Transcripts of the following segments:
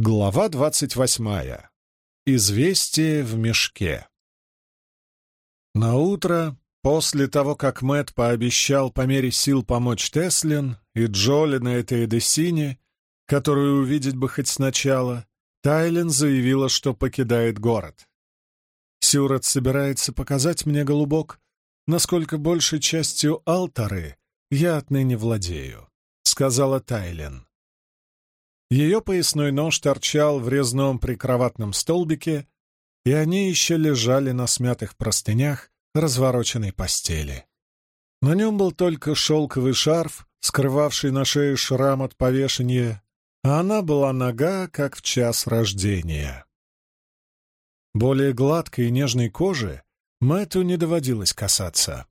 Глава двадцать восьмая. Известие в мешке. На утро, после того, как Мэт пообещал по мере сил помочь Теслин и Джоли на этой Эдессине, которую увидеть бы хоть сначала, Тайлин заявила, что покидает город. Сюрот собирается показать мне, голубок, насколько большей частью алтары я отныне владею, — сказала Тайлин. Ее поясной нож торчал в резном прикроватном столбике, и они еще лежали на смятых простынях развороченной постели. На нем был только шелковый шарф, скрывавший на шее шрам от повешения, а она была нога, как в час рождения. Более гладкой и нежной кожи Мэтту не доводилось касаться.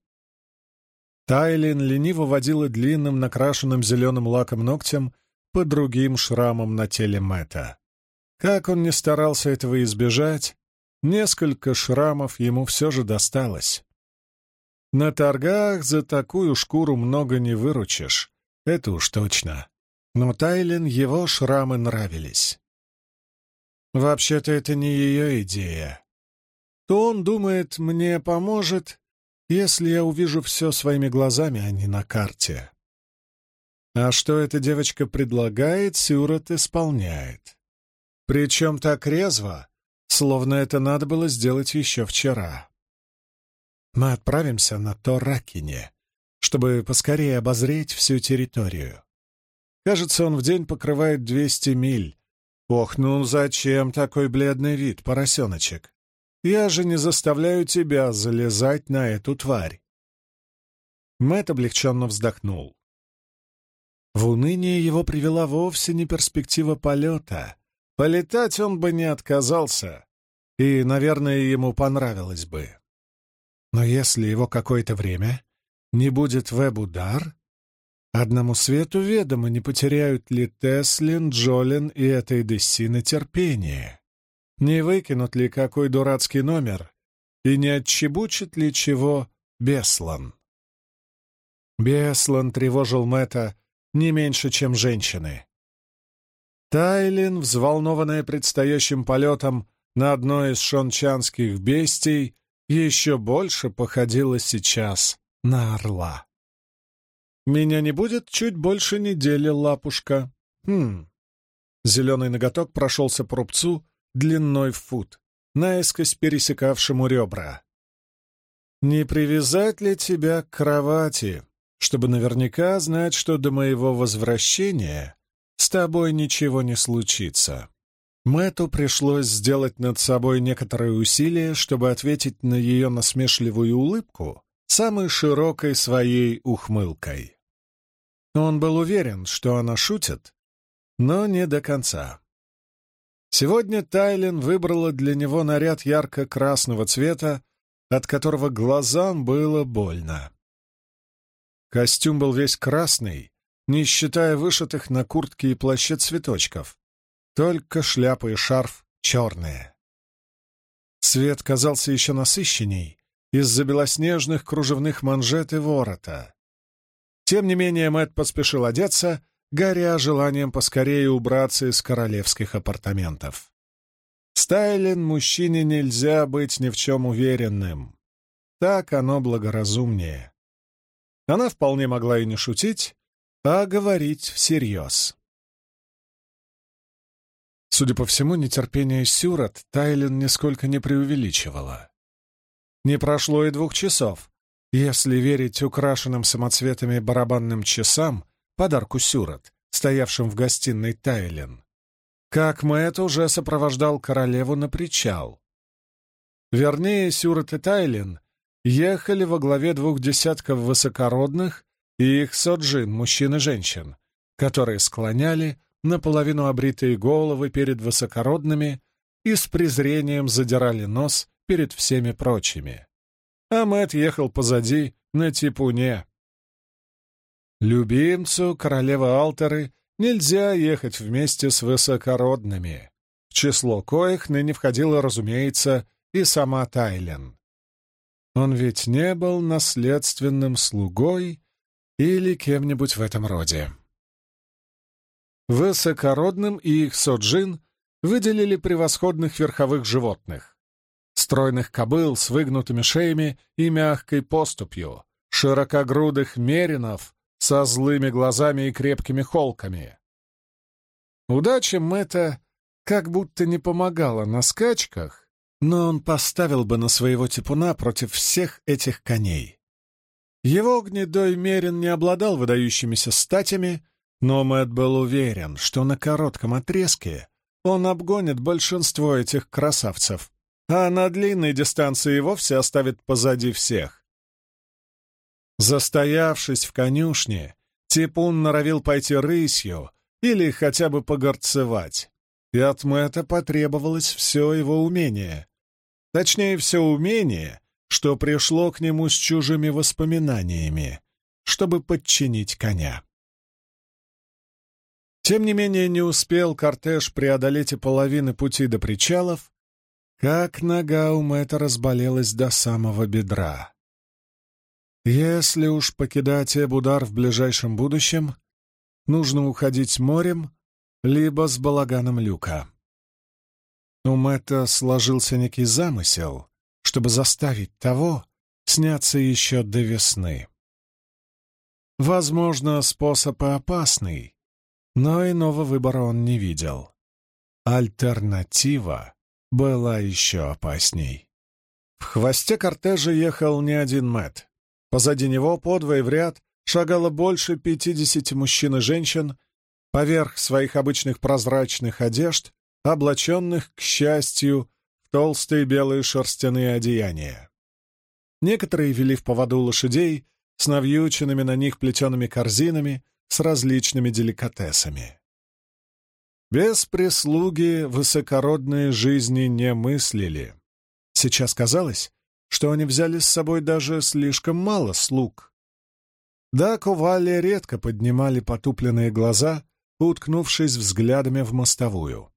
Тайлин лениво водила длинным накрашенным зеленым лаком ногтем — по другим шрамам на теле Мэтта. Как он не старался этого избежать, несколько шрамов ему все же досталось. На торгах за такую шкуру много не выручишь, это уж точно. Но Тайлин его шрамы нравились. Вообще-то это не ее идея. То он думает, мне поможет, если я увижу все своими глазами, а не на карте. А что эта девочка предлагает, Сюрот исполняет. Причем так резво, словно это надо было сделать еще вчера. Мы отправимся на Торакине, чтобы поскорее обозреть всю территорию. Кажется, он в день покрывает 200 миль. Ох, ну зачем такой бледный вид, поросеночек? Я же не заставляю тебя залезать на эту тварь. Мэтт облегченно вздохнул. В уныние его привела вовсе не перспектива полета. Полетать он бы не отказался, и, наверное, ему понравилось бы. Но если его какое-то время не будет веб-удар, одному свету ведомо, не потеряют ли Теслин, Джолин и этой Дессина терпение, не выкинут ли какой дурацкий номер и не отчебучит ли чего Беслан. Беслан тревожил Мэтта не меньше, чем женщины. Тайлин, взволнованная предстоящим полетом на одной из шончанских бестий, еще больше походила сейчас на орла. «Меня не будет чуть больше недели, лапушка». «Хм». Зеленый ноготок прошелся по рубцу длиной в фут, наискось пересекавшему ребра. «Не привязать ли тебя к кровати?» Чтобы наверняка знать, что до моего возвращения с тобой ничего не случится. Мэту пришлось сделать над собой некоторые усилия, чтобы ответить на ее насмешливую улыбку самой широкой своей ухмылкой. Он был уверен, что она шутит, но не до конца. Сегодня Тайлин выбрала для него наряд ярко-красного цвета, от которого глазам было больно. Костюм был весь красный, не считая вышитых на куртке и плаще цветочков. Только шляпа и шарф черные. Цвет казался еще насыщенней из-за белоснежных кружевных манжет и ворота. Тем не менее Мэтт поспешил одеться, горя желанием поскорее убраться из королевских апартаментов. Стайлин мужчине нельзя быть ни в чем уверенным. Так оно благоразумнее. Она вполне могла и не шутить, а говорить всерьез. Судя по всему, нетерпение Сюрот Тайлин нисколько не преувеличивала. Не прошло и двух часов, если верить украшенным самоцветами барабанным часам, подарку Сюрот, стоявшим в гостиной Тайлин, как Мэтт уже сопровождал королеву на причал. Вернее, Сюрот и Тайлин ехали во главе двух десятков высокородных и их соджин, мужчин и женщин, которые склоняли наполовину обритые головы перед высокородными и с презрением задирали нос перед всеми прочими. А Мэтт ехал позади на типуне. Любимцу королевы Алтеры нельзя ехать вместе с высокородными, в число коих ныне входила, разумеется, и сама Тайлен. Он ведь не был наследственным слугой или кем-нибудь в этом роде. Высокородным и их соджин выделили превосходных верховых животных. Стройных кобыл с выгнутыми шеями и мягкой поступью, широкогрудых меринов со злыми глазами и крепкими холками. Удача Мэтта как будто не помогала на скачках, но он поставил бы на своего типуна против всех этих коней. Его гнедой Мерин не обладал выдающимися статями, но Мэтт был уверен, что на коротком отрезке он обгонит большинство этих красавцев, а на длинной дистанции вовсе оставит позади всех. Застоявшись в конюшне, Типун норовил пойти рысью или хотя бы погорцевать, и от Мэтта потребовалось все его умение. Точнее, все умение, что пришло к нему с чужими воспоминаниями, чтобы подчинить коня. Тем не менее, не успел кортеж преодолеть и половины пути до причалов, как нога у Мэтта разболелась до самого бедра. Если уж покидать Эбудар в ближайшем будущем, нужно уходить морем, либо с балаганом люка. У Мэтта сложился некий замысел, чтобы заставить того сняться еще до весны. Возможно, способ и опасный, но иного выбора он не видел. Альтернатива была еще опасней. В хвосте кортежа ехал не один Мэт. Позади него, подвое в ряд, шагало больше пятидесяти мужчин и женщин, поверх своих обычных прозрачных одежд, облаченных, к счастью, в толстые белые шерстяные одеяния. Некоторые вели в поводу лошадей с навьюченными на них плетеными корзинами, с различными деликатесами. Без прислуги высокородные жизни не мыслили. Сейчас казалось, что они взяли с собой даже слишком мало слуг. Да, ковали редко поднимали потупленные глаза, уткнувшись взглядами в мостовую.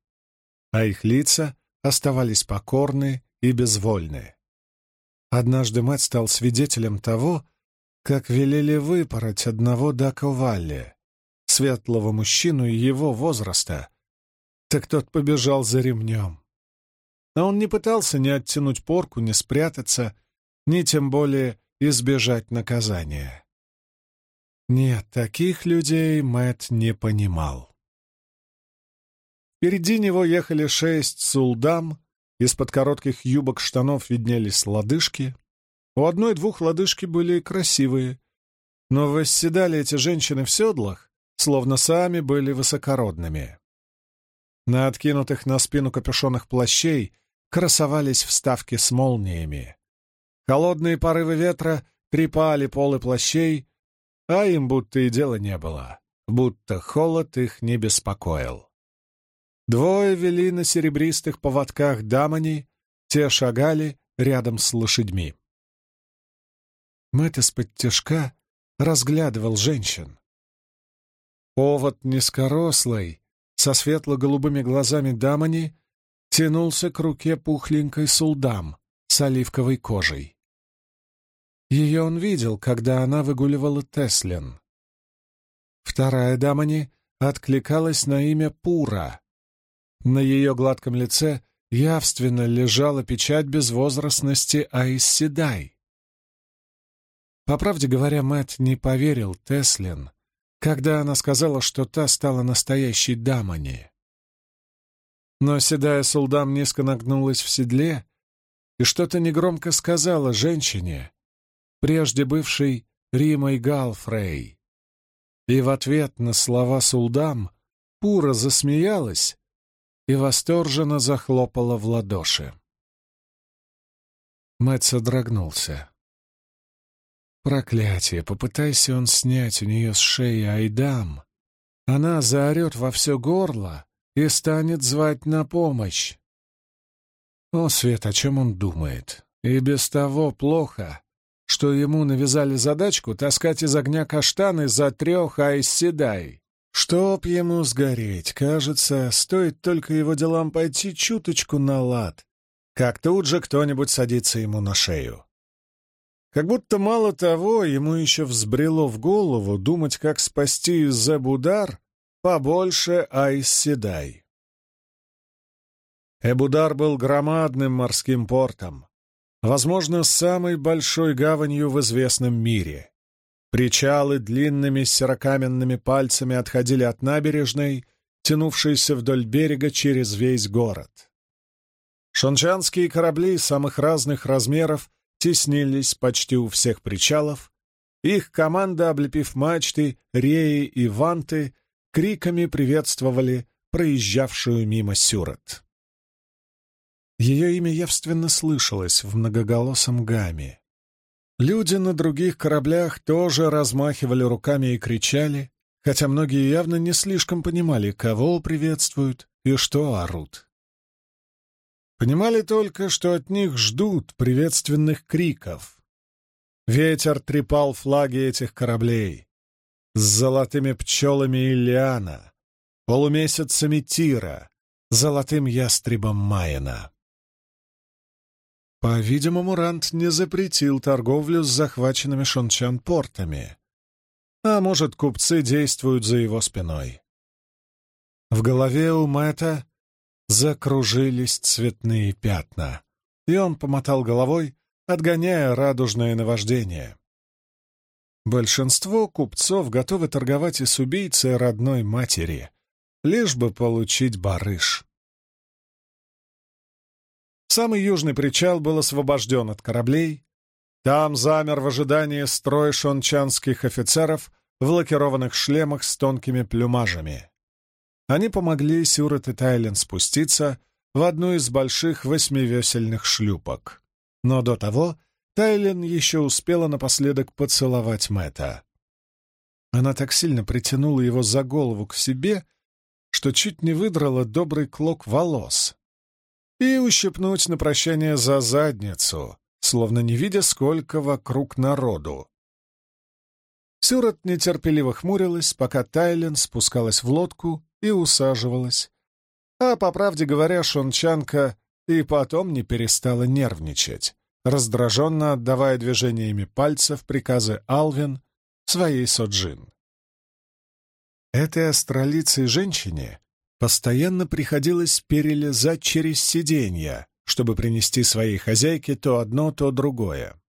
А их лица оставались покорны и безвольны. Однажды мать стал свидетелем того, как велели выпороть одного Дако Валли, светлого мужчину его возраста, так тот побежал за ремнем. А он не пытался ни оттянуть порку, ни спрятаться, ни тем более избежать наказания. Нет, таких людей Мэт не понимал. Впереди него ехали шесть сулдам, из-под коротких юбок штанов виднелись лодыжки, у одной-двух лодыжки были красивые, но восседали эти женщины в седлах, словно сами были высокородными. На откинутых на спину капюшонах плащей красовались вставки с молниями. Холодные порывы ветра трепали полы плащей, а им будто и дела не было, будто холод их не беспокоил. Двое вели на серебристых поводках дамани, те шагали рядом с лошадьми. Мэтт из-под тяжка разглядывал женщин. Повод низкорослый, со светло-голубыми глазами дамани, тянулся к руке пухленькой сулдам с оливковой кожей. Ее он видел, когда она выгуливала Теслин. Вторая дамани откликалась на имя Пура. На ее гладком лице явственно лежала печать безвозрастности Аисседай. По правде говоря, Мэтт не поверил Теслин, когда она сказала, что та стала настоящей дамани. Но седая Сулдам низко нагнулась в седле и что-то негромко сказала женщине, прежде бывшей Римой Галфрей. И в ответ на слова Сулдам Пура засмеялась и восторженно захлопала в ладоши. Мэтт содрогнулся. Проклятие, попытайся он снять у нее с шеи Айдам. Она заорет во все горло и станет звать на помощь. О, Свет, о чем он думает? И без того плохо, что ему навязали задачку таскать из огня каштаны за трех айсседай. Чтоб ему сгореть, кажется, стоит только его делам пойти чуточку на лад, как тут же кто-нибудь садится ему на шею. Как будто мало того, ему еще взбрело в голову думать, как спасти из Зебудар побольше Айс Седай. Эбудар был громадным морским портом, возможно, самой большой гаванью в известном мире. Причалы длинными серокаменными пальцами отходили от набережной, тянувшейся вдоль берега через весь город. Шончанские корабли самых разных размеров теснились почти у всех причалов, их команда, облепив мачты, реи и ванты, криками приветствовали проезжавшую мимо Сюрот. Ее имя явственно слышалось в многоголосом гамме. Люди на других кораблях тоже размахивали руками и кричали, хотя многие явно не слишком понимали, кого приветствуют и что орут. Понимали только, что от них ждут приветственных криков. Ветер трепал флаги этих кораблей. С золотыми пчелами Ильяна, полумесяцами Тира, золотым ястребом Майена. По-видимому, Рант не запретил торговлю с захваченными Шончан портами. А может, купцы действуют за его спиной. В голове у Мэтта закружились цветные пятна, и он помотал головой, отгоняя радужное наваждение. Большинство купцов готовы торговать и с убийцей родной матери, лишь бы получить барыш. Самый южный причал был освобожден от кораблей. Там замер в ожидании строй шончанских офицеров в лакированных шлемах с тонкими плюмажами. Они помогли Сюрет и Тайлен спуститься в одну из больших восьмивесельных шлюпок. Но до того Тайлен еще успела напоследок поцеловать Мэтта. Она так сильно притянула его за голову к себе, что чуть не выдрала добрый клок волос и ущипнуть на прощание за задницу, словно не видя, сколько вокруг народу. Сюрот нетерпеливо хмурилась, пока Тайлен спускалась в лодку и усаживалась. А, по правде говоря, шончанка и потом не перестала нервничать, раздраженно отдавая движениями пальцев приказы Алвин своей Соджин. Этой астролицей женщине Постоянно приходилось перелезать через сиденья, чтобы принести своей хозяйке то одно, то другое.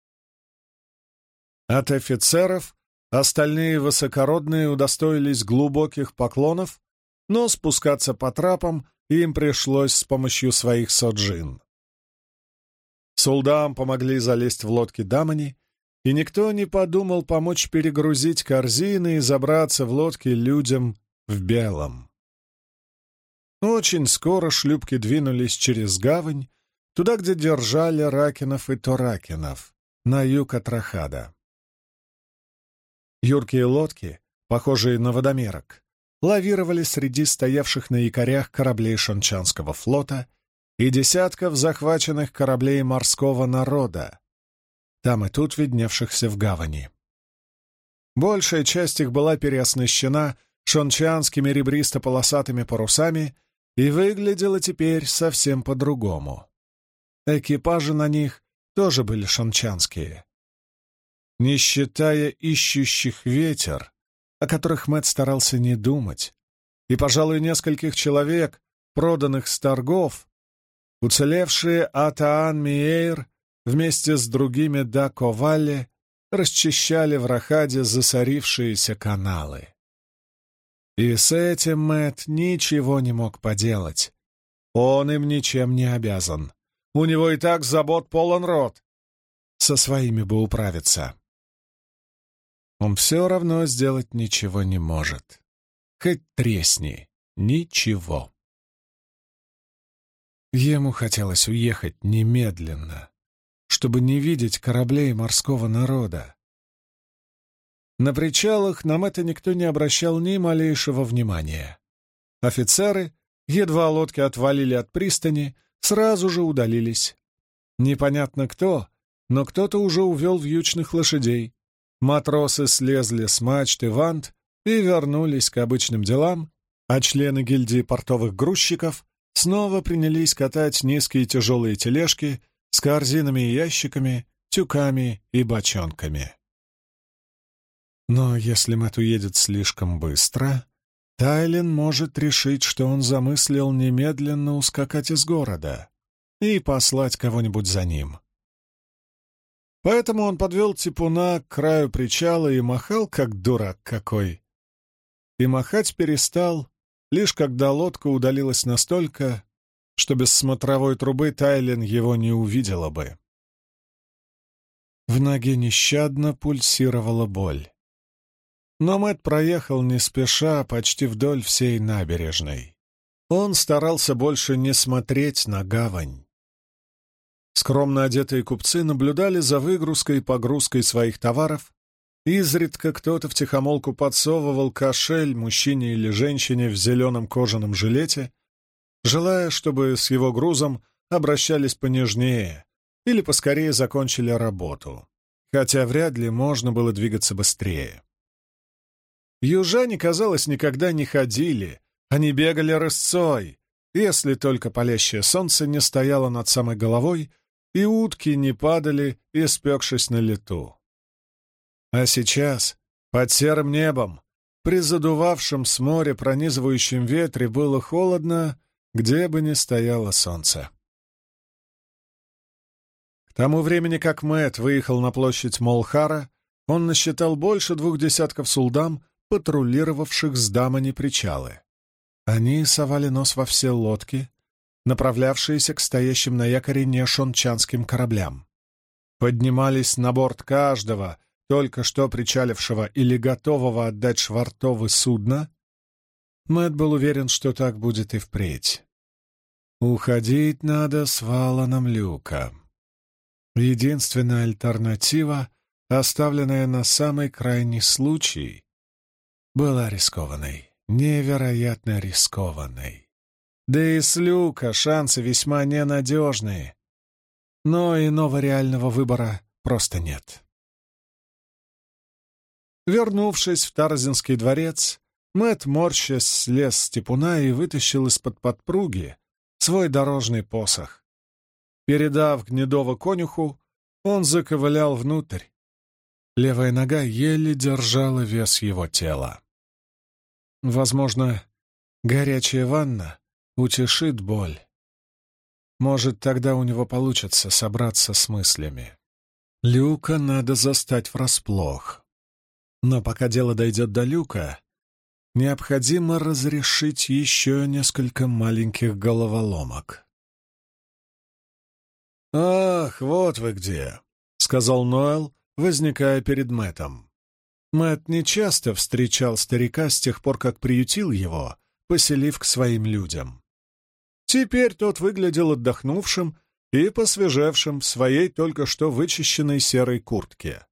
От офицеров остальные высокородные удостоились глубоких поклонов, но спускаться по трапам им пришлось с помощью своих соджин. Сулдам помогли залезть в лодки дамани, и никто не подумал помочь перегрузить корзины и забраться в лодки людям в белом. Очень скоро шлюпки двинулись через гавань, туда, где держали Ракинов и Торакинов, на юг от Рахада. Юркие лодки, похожие на водомерок, лавировали среди стоявших на якорях кораблей Шончанского флота и десятков захваченных кораблей морского народа, там и тут видневшихся в гавани. Большая часть их была переоснащена шончанскими ребристо-полосатыми парусами и выглядело теперь совсем по-другому. Экипажи на них тоже были шанчанские. Не считая ищущих ветер, о которых Мэтт старался не думать, и, пожалуй, нескольких человек, проданных с торгов, уцелевшие Атаан Миэйр вместе с другими Даковалли расчищали в Рахаде засорившиеся каналы. И с этим Мэт ничего не мог поделать. Он им ничем не обязан. У него и так забот полон рот. Со своими бы управиться. Он все равно сделать ничего не может. Хоть тресни. Ничего. Ему хотелось уехать немедленно, чтобы не видеть кораблей морского народа, на причалах нам это никто не обращал ни малейшего внимания. Офицеры, едва лодки отвалили от пристани, сразу же удалились. Непонятно кто, но кто-то уже увел вьючных лошадей. Матросы слезли с мачты вант и вернулись к обычным делам, а члены гильдии портовых грузчиков снова принялись катать низкие тяжелые тележки с корзинами и ящиками, тюками и бочонками. Но если Мэтт уедет слишком быстро, Тайлин может решить, что он замыслил немедленно ускакать из города и послать кого-нибудь за ним. Поэтому он подвел типуна к краю причала и махал, как дурак какой. И махать перестал, лишь когда лодка удалилась настолько, что без смотровой трубы Тайлин его не увидела бы. В ноге нещадно пульсировала боль. Но Мэт проехал не спеша, почти вдоль всей набережной. Он старался больше не смотреть на гавань. Скромно одетые купцы наблюдали за выгрузкой и погрузкой своих товаров. Изредка кто-то втихомолку подсовывал кошель мужчине или женщине в зеленом кожаном жилете, желая, чтобы с его грузом обращались понежнее или поскорее закончили работу, хотя вряд ли можно было двигаться быстрее. Южане, казалось, никогда не ходили, они бегали рысцой, если только палящее солнце не стояло над самой головой и утки не падали, испекшись на лету. А сейчас, под серым небом, при задувавшем с моря пронизывающем ветре было холодно, где бы ни стояло солнце. К тому времени, как Мэт выехал на площадь Молхара, он насчитал больше двух десятков сулдам, патрулировавших с дамани причалы. Они совали нос во все лодки, направлявшиеся к стоящим на якоре нешончанским кораблям. Поднимались на борт каждого, только что причалившего или готового отдать швартовы судна. Мэтт был уверен, что так будет и впредь. Уходить надо с валаном люка. Единственная альтернатива, оставленная на самый крайний случай, была рискованной, невероятно рискованной. Да и с люка шансы весьма ненадежные. Но иного реального выбора просто нет. Вернувшись в Тарзинский дворец, Мэт морщась слез с типуна и вытащил из-под подпруги свой дорожный посох. Передав гнедого конюху, он заковылял внутрь. Левая нога еле держала вес его тела. Возможно, горячая ванна утешит боль. Может, тогда у него получится собраться с мыслями. Люка надо застать врасплох. Но пока дело дойдет до Люка, необходимо разрешить еще несколько маленьких головоломок. «Ах, вот вы где!» — сказал Ноэл, возникая перед Мэтом. Мэт нечасто встречал старика с тех пор, как приютил его, поселив к своим людям. Теперь тот выглядел отдохнувшим и посвежевшим в своей только что вычищенной серой куртке.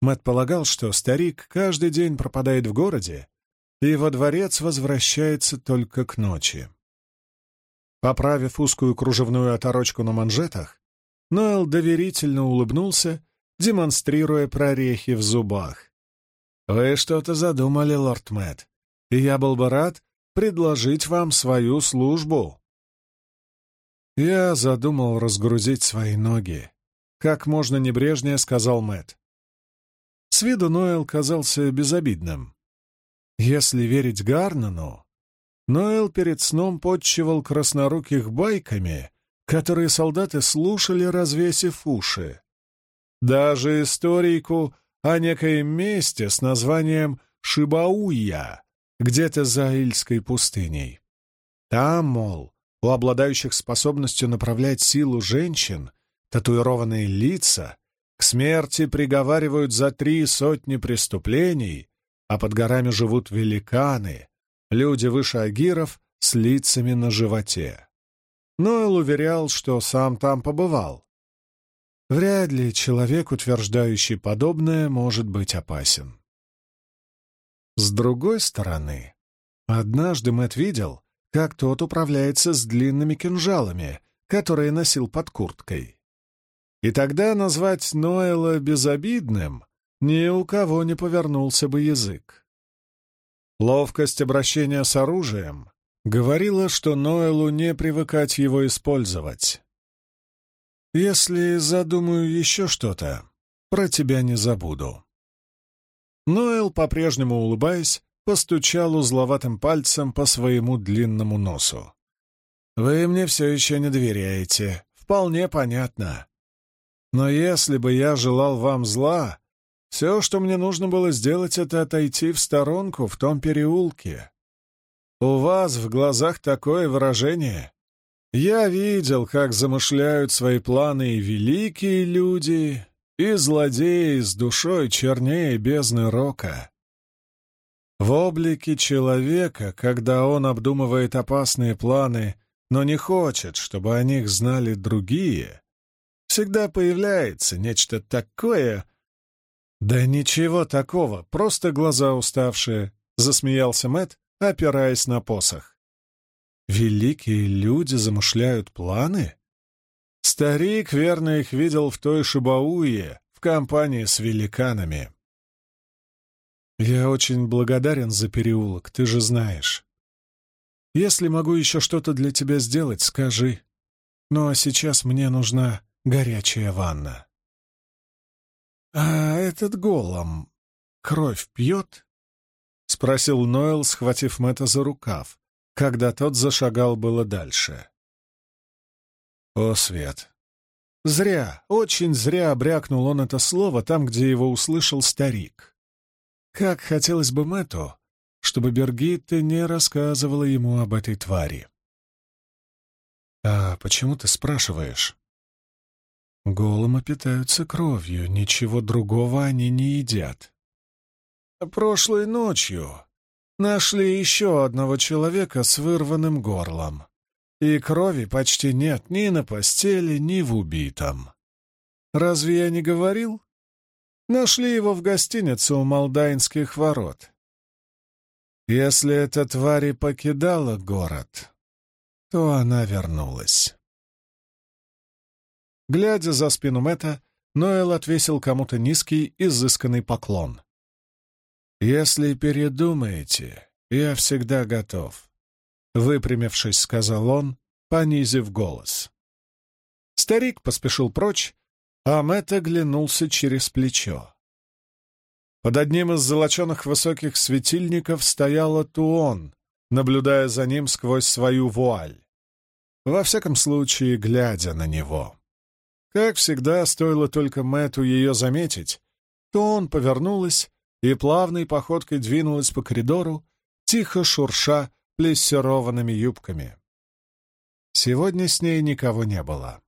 Мэт полагал, что старик каждый день пропадает в городе и во дворец возвращается только к ночи. Поправив узкую кружевную оторочку на манжетах, Ноэл доверительно улыбнулся, демонстрируя прорехи в зубах. «Вы что-то задумали, лорд Мэтт, и я был бы рад предложить вам свою службу». Я задумал разгрузить свои ноги. Как можно небрежнее сказал Мэт. С виду Ноэл казался безобидным. Если верить Гарнану, Ноэл перед сном подчивал красноруких байками, которые солдаты слушали, развесив уши. Даже историку о некоем месте с названием Шибауя, где-то за Ильской пустыней. Там, мол, у обладающих способностью направлять силу женщин татуированные лица к смерти приговаривают за три сотни преступлений, а под горами живут великаны, люди выше агиров с лицами на животе. Ноэл уверял, что сам там побывал. Вряд ли человек, утверждающий подобное, может быть опасен. С другой стороны, однажды Мэтт видел, как тот управляется с длинными кинжалами, которые носил под курткой. И тогда назвать Ноэла безобидным ни у кого не повернулся бы язык. Ловкость обращения с оружием говорила, что Ноэлу не привыкать его использовать. «Если задумаю еще что-то, про тебя не забуду». Ноэл, по-прежнему улыбаясь, постучал узловатым пальцем по своему длинному носу. «Вы мне все еще не доверяете. Вполне понятно. Но если бы я желал вам зла, все, что мне нужно было сделать, это отойти в сторонку в том переулке. У вас в глазах такое выражение. Я видел, как замышляют свои планы и великие люди, и злодеи с душой чернее бездны рока. В облике человека, когда он обдумывает опасные планы, но не хочет, чтобы о них знали другие, всегда появляется нечто такое... Да ничего такого, просто глаза уставшие, — засмеялся Мэт, опираясь на посох. Великие люди замышляют планы? Старик верно их видел в той Шибауе, в компании с великанами. Я очень благодарен за переулок, ты же знаешь. Если могу еще что-то для тебя сделать, скажи. Ну а сейчас мне нужна горячая ванна. «А этот голом кровь пьет?» — спросил Нойл, схватив Мэтта за рукав, когда тот зашагал было дальше. «О, Свет!» Зря, очень зря брякнул он это слово там, где его услышал старик. Как хотелось бы Мэтту, чтобы Бергитта не рассказывала ему об этой твари. «А почему ты спрашиваешь?» Голомы питаются кровью, ничего другого они не едят. Прошлой ночью нашли еще одного человека с вырванным горлом, и крови почти нет ни на постели, ни в убитом. Разве я не говорил? Нашли его в гостинице у Молдайнских ворот. Если эта тварь и покидала город, то она вернулась. Глядя за спину Мэтта, Ноэл отвесил кому-то низкий, изысканный поклон. «Если передумаете, я всегда готов», — выпрямившись, сказал он, понизив голос. Старик поспешил прочь, а Мэтт оглянулся через плечо. Под одним из золоченых высоких светильников стояла Туон, наблюдая за ним сквозь свою вуаль. Во всяком случае, глядя на него. Как всегда, стоило только Мэту ее заметить, то он повернулась и плавной походкой двинулась по коридору, тихо шурша плессированными юбками. Сегодня с ней никого не было.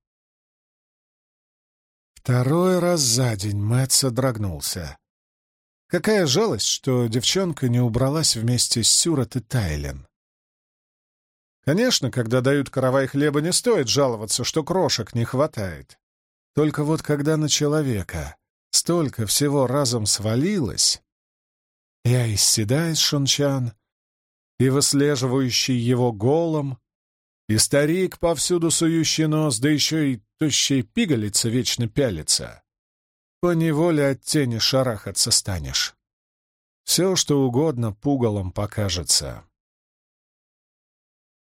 Второй раз за день Мэтт содрогнулся. Какая жалость, что девчонка не убралась вместе с Сюрот и Тайлен. Конечно, когда дают каравай хлеба, не стоит жаловаться, что крошек не хватает. Только вот когда на человека столько всего разом свалилось, я и седает Шунчан, и выслеживающий его голом, и старик, повсюду сующий нос, да еще и тощей пигалица вечно пялится, поневоле от тени шарахаться станешь. Все, что угодно, пугалом покажется.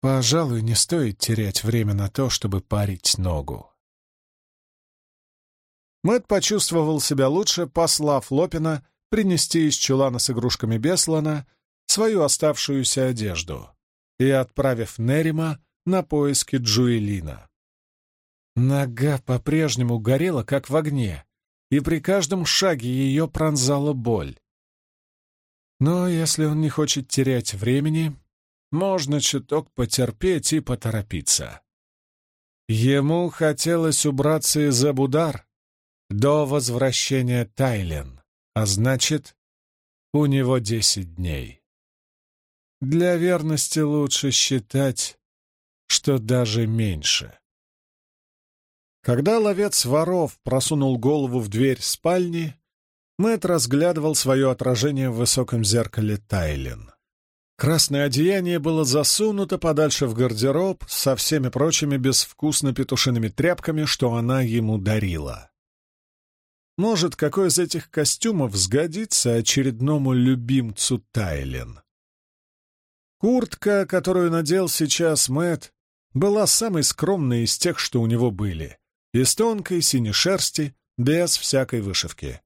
Пожалуй, не стоит терять время на то, чтобы парить ногу. Мэт почувствовал себя лучше, послав Лопина принести из чулана с игрушками Беслана свою оставшуюся одежду и отправив Нерима на поиски Джуэлина. Нога по-прежнему горела, как в огне, и при каждом шаге ее пронзала боль. Но если он не хочет терять времени, можно чуток потерпеть и поторопиться. Ему хотелось убраться из Абудар, до возвращения Тайлен, а значит, у него десять дней. Для верности лучше считать, что даже меньше. Когда ловец воров просунул голову в дверь спальни, Мэтт разглядывал свое отражение в высоком зеркале Тайлен. Красное одеяние было засунуто подальше в гардероб со всеми прочими безвкусно петушиными тряпками, что она ему дарила. Может, какой из этих костюмов сгодится очередному любимцу Тайлен? Куртка, которую надел сейчас Мэт, была самой скромной из тех, что у него были, из тонкой синей шерсти, без всякой вышивки.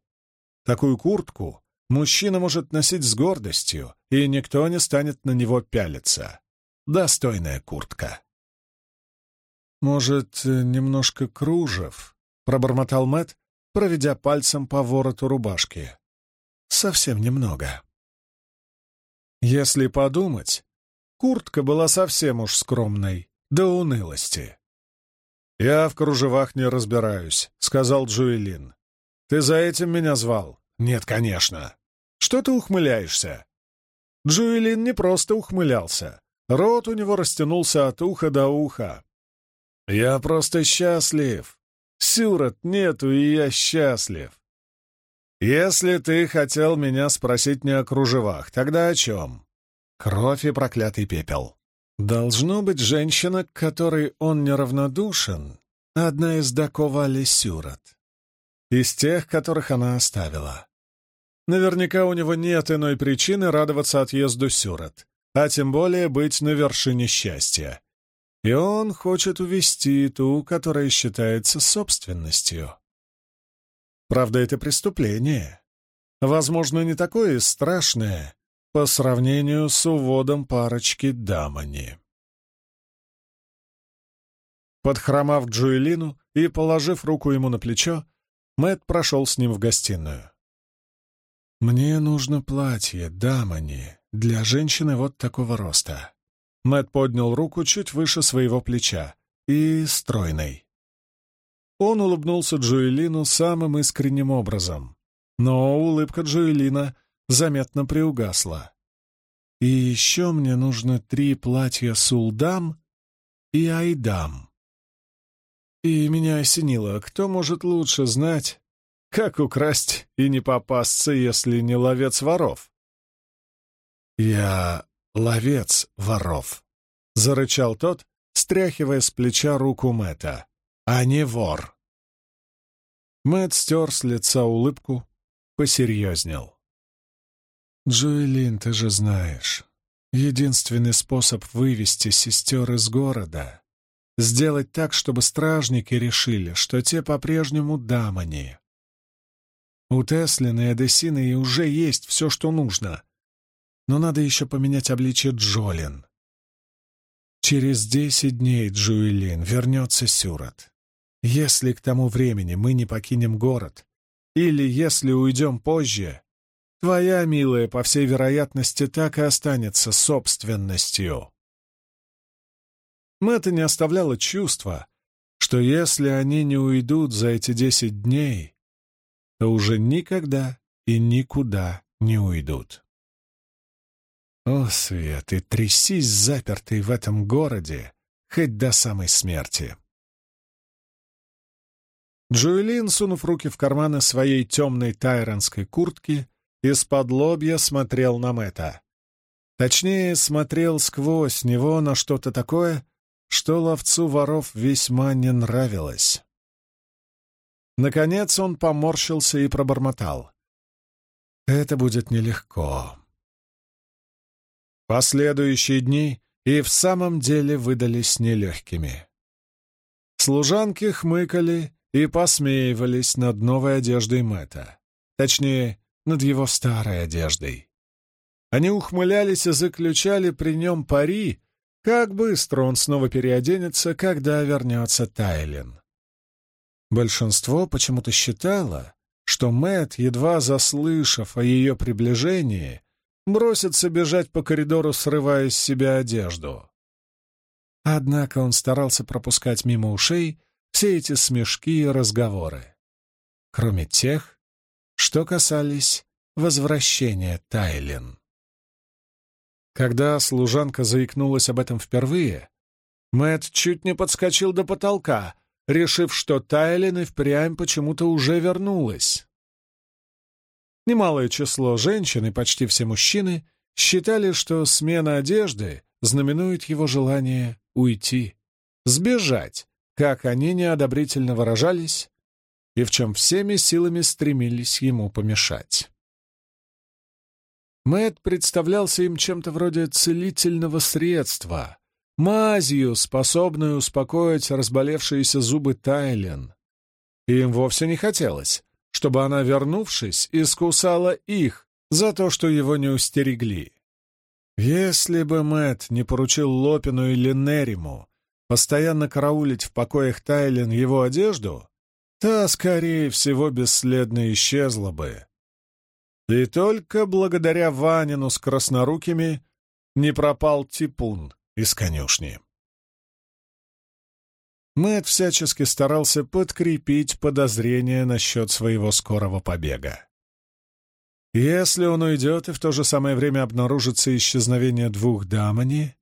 Такую куртку мужчина может носить с гордостью, и никто не станет на него пялиться. Достойная куртка. «Может, немножко кружев?» — пробормотал Мэт, проведя пальцем по вороту рубашки. «Совсем немного». Если подумать, куртка была совсем уж скромной, до унылости. «Я в кружевах не разбираюсь», — сказал Джуэлин. «Ты за этим меня звал?» «Нет, конечно». «Что ты ухмыляешься?» Джуэлин не просто ухмылялся. Рот у него растянулся от уха до уха. «Я просто счастлив. Сюрот нету, и я счастлив. Если ты хотел меня спросить не о кружевах, тогда о чем?» Кровь и проклятый пепел. Должно быть, женщина, к которой он неравнодушен, одна из Дакова Сюрот. Из тех, которых она оставила. Наверняка у него нет иной причины радоваться отъезду Сюрот, а тем более быть на вершине счастья. И он хочет увести ту, которая считается собственностью. Правда, это преступление. Возможно, не такое страшное по сравнению с уводом парочки Дамани. Подхромав Джуэлину и положив руку ему на плечо, Мэт прошел с ним в гостиную. «Мне нужно платье, Дамани, для женщины вот такого роста». Мэт поднял руку чуть выше своего плеча и стройной. Он улыбнулся Джуэлину самым искренним образом, но улыбка Джуэлина заметно приугасла. «И еще мне нужно три платья Сулдам и Айдам». И меня осенило, кто может лучше знать, как украсть и не попасться, если не ловец воров? «Я ловец воров», — зарычал тот, стряхивая с плеча руку Мэтта, — «а не вор». Мэтт стер с лица улыбку, посерьезнел. «Джоэлин, ты же знаешь, единственный способ вывести сестер из города — сделать так, чтобы стражники решили, что те по-прежнему дамани. У Теслина и Эдесины уже есть все, что нужно. Но надо еще поменять обличье Джолин. Через десять дней, Джуэлин, вернется Сюрот. Если к тому времени мы не покинем город, или если уйдем позже, твоя, милая, по всей вероятности, так и останется собственностью. Мэтта не оставляло чувства, что если они не уйдут за эти десять дней, то уже никогда и никуда не уйдут. О, Свет, и трясись запертый в этом городе, хоть до самой смерти. Джуэлин, сунув руки в карманы своей темной тайронской куртки, из-под лобья смотрел на Мэтта. Точнее, смотрел сквозь него на что-то такое, что ловцу воров весьма не нравилось. Наконец он поморщился и пробормотал. «Это будет нелегко». Последующие дни и в самом деле выдались нелегкими. Служанки хмыкали и посмеивались над новой одеждой Мэтта. Точнее, над его старой одеждой. Они ухмылялись и заключали при нем пари, как быстро он снова переоденется, когда вернется Тайлин. Большинство почему-то считало, что Мэт, едва заслышав о ее приближении, бросится бежать по коридору, срывая с себя одежду. Однако он старался пропускать мимо ушей все эти смешки и разговоры, кроме тех, что касались возвращения Тайлин. Когда служанка заикнулась об этом впервые, Мэт чуть не подскочил до потолка — решив, что Тайлин и впрямь почему-то уже вернулась. Немалое число женщин и почти все мужчины считали, что смена одежды знаменует его желание уйти, сбежать, как они неодобрительно выражались, и в чем всеми силами стремились ему помешать. Мэт представлялся им чем-то вроде целительного средства, мазью, способную успокоить разболевшиеся зубы Тайлен. Им вовсе не хотелось, чтобы она, вернувшись, искусала их за то, что его не устерегли. Если бы Мэт не поручил Лопину или Нериму постоянно караулить в покоях Тайлен его одежду, та, скорее всего, бесследно исчезла бы. И только благодаря Ванину с краснорукими не пропал типун из конюшни. Мэт всячески старался подкрепить подозрения насчет своего скорого побега. Если он уйдет и в то же самое время обнаружится исчезновение двух дамани,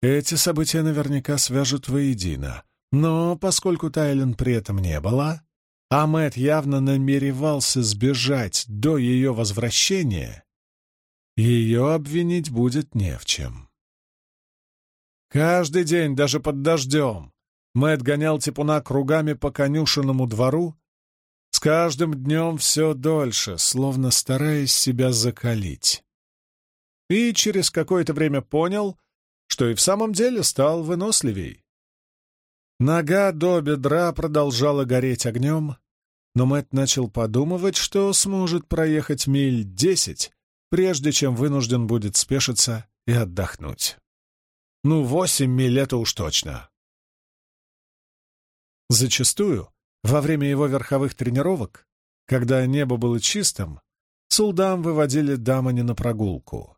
эти события наверняка свяжут воедино. Но поскольку Тайлен при этом не было, а Мэтт явно намеревался сбежать до ее возвращения, ее обвинить будет не в чем. Каждый день, даже под дождем, Мэт гонял Типуна кругами по конюшенному двору, с каждым днем все дольше, словно стараясь себя закалить. И через какое-то время понял, что и в самом деле стал выносливей. Нога до бедра продолжала гореть огнем, но Мэт начал подумывать, что сможет проехать миль десять, прежде чем вынужден будет спешиться и отдохнуть. Ну, восемь миль — это уж точно. Зачастую, во время его верховых тренировок, когда небо было чистым, Сулдам выводили Дамани на прогулку.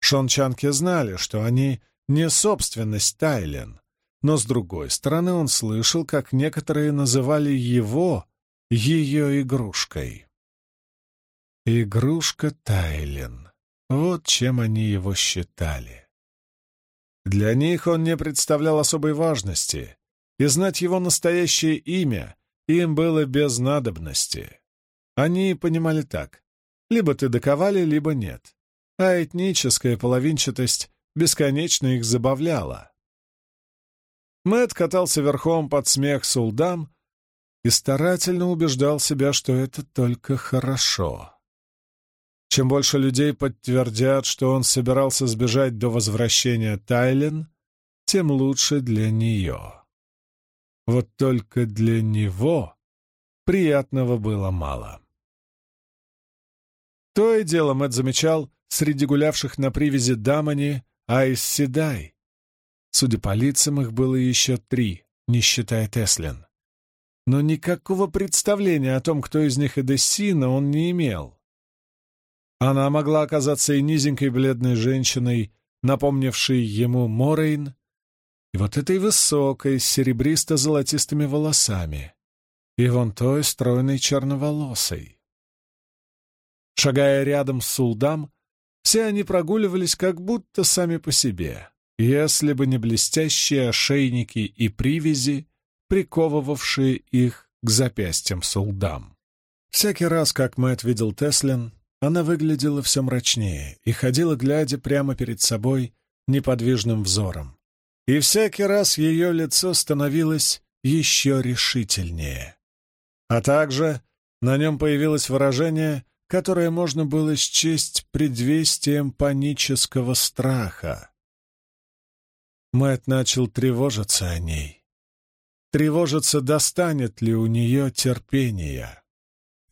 Шончанки знали, что они не собственность Тайлен, но, с другой стороны, он слышал, как некоторые называли его ее игрушкой. Игрушка Тайлен. Вот чем они его считали. Для них он не представлял особой важности, и знать его настоящее имя им было без надобности. Они понимали так. Либо ты доковали, либо нет. А этническая половинчатость бесконечно их забавляла. Мэт катался верхом под смех сулдам и старательно убеждал себя, что это только хорошо. Чем больше людей подтвердят, что он собирался сбежать до возвращения Тайлен, тем лучше для нее. Вот только для него приятного было мало. То и дело Мэтт замечал среди гулявших на привязи Дамани Айс Седай. Судя по лицам, их было еще три, не считая Теслин. Но никакого представления о том, кто из них Эдессина, он не имел. Она могла оказаться и низенькой бледной женщиной, напомнившей ему Морейн, и вот этой высокой, с серебристо-золотистыми волосами, и вон той стройной черноволосой. Шагая рядом с Сулдам, все они прогуливались как будто сами по себе, если бы не блестящие ошейники и привязи, приковывавшие их к запястьям Сулдам. Всякий раз, как Мэтт видел Теслин, она выглядела все мрачнее и ходила, глядя прямо перед собой неподвижным взором, и всякий раз ее лицо становилось еще решительнее. А также на нем появилось выражение, которое можно было счесть предвестием панического страха. Мэт начал тревожиться о ней. Тревожиться, достанет ли у нее терпения.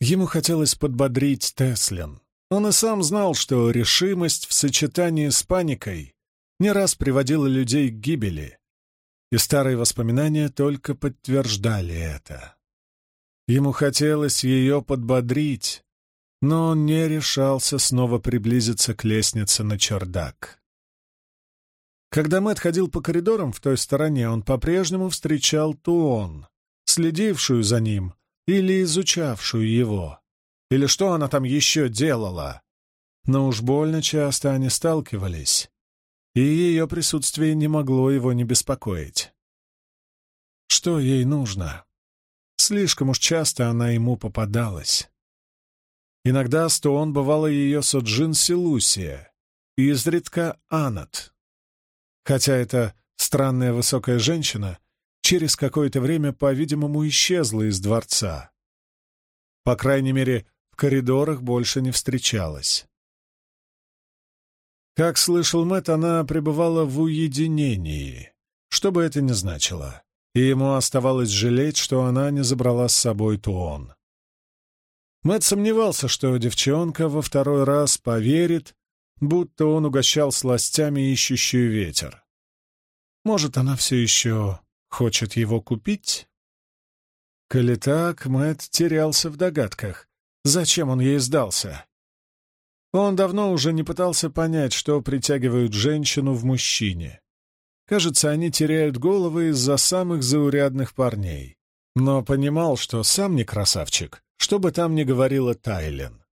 Ему хотелось подбодрить Теслин. Он и сам знал, что решимость в сочетании с паникой не раз приводила людей к гибели, и старые воспоминания только подтверждали это. Ему хотелось ее подбодрить, но он не решался снова приблизиться к лестнице на чердак. Когда Мэтт ходил по коридорам в той стороне, он по-прежнему встречал Туон, следившую за ним или изучавшую его, или что она там еще делала. Но уж больно часто они сталкивались, и ее присутствие не могло его не беспокоить. Что ей нужно? Слишком уж часто она ему попадалась. Иногда Стоон бывала ее Соджин Силусия, изредка Анат. Хотя эта странная высокая женщина через какое-то время, по-видимому, исчезла из дворца. По крайней мере, в коридорах больше не встречалась. Как слышал Мэтт, она пребывала в уединении, что бы это ни значило, и ему оставалось жалеть, что она не забрала с собой Туон. Мэтт сомневался, что девчонка во второй раз поверит, будто он угощал сластями ищущую ветер. Может, она все еще хочет его купить? Коли так, Мэтт терялся в догадках. Зачем он ей сдался? Он давно уже не пытался понять, что притягивают женщину в мужчине. Кажется, они теряют головы из-за самых заурядных парней. Но понимал, что сам не красавчик, что бы там ни говорила Тайлен.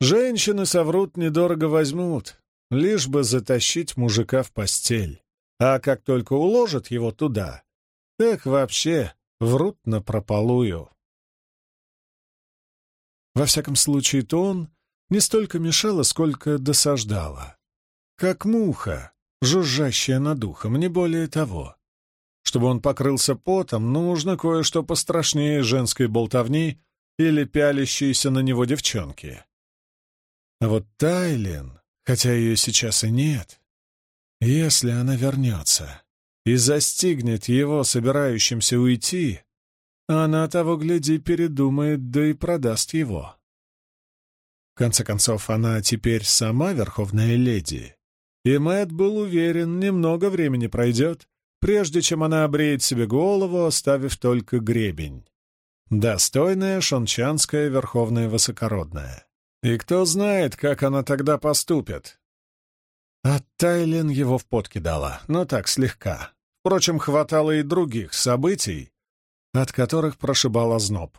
Женщины соврут недорого возьмут, лишь бы затащить мужика в постель. А как только уложат его туда, так вообще врут напропалую. Во всяком случае, то он не столько мешала, сколько досаждала. Как муха, жужжащая над ухом, не более того. Чтобы он покрылся потом, нужно кое-что пострашнее женской болтовни или пялящейся на него девчонки. А вот Тайлин, хотя ее сейчас и нет, если она вернется и застигнет его, собирающимся уйти, она того, гляди, передумает, да и продаст его. В конце концов, она теперь сама верховная леди, и Мэтт был уверен, немного времени пройдет, прежде чем она обреет себе голову, оставив только гребень. Достойная шончанская верховная высокородная. И кто знает, как она тогда поступит. А Тайлин его в пот кидала, но так слегка. Впрочем, хватало и других событий, от которых прошибал озноб.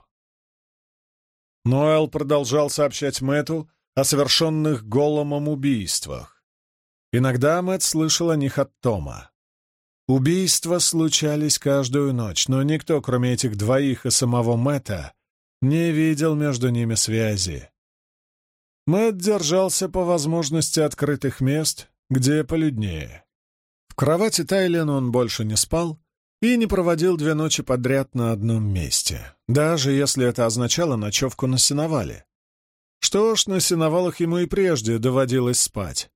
Ноэл продолжал сообщать Мэту о совершенных голомом убийствах. Иногда Мэт слышал о них от Тома. Убийства случались каждую ночь, но никто, кроме этих двоих и самого Мэта, не видел между ними связи. Мэт держался по возможности открытых мест, где полюднее. В кровати Тайлен он больше не спал и не проводил две ночи подряд на одном месте, даже если это означало ночевку на сеновале. Что ж, на сеновалах ему и прежде доводилось спать.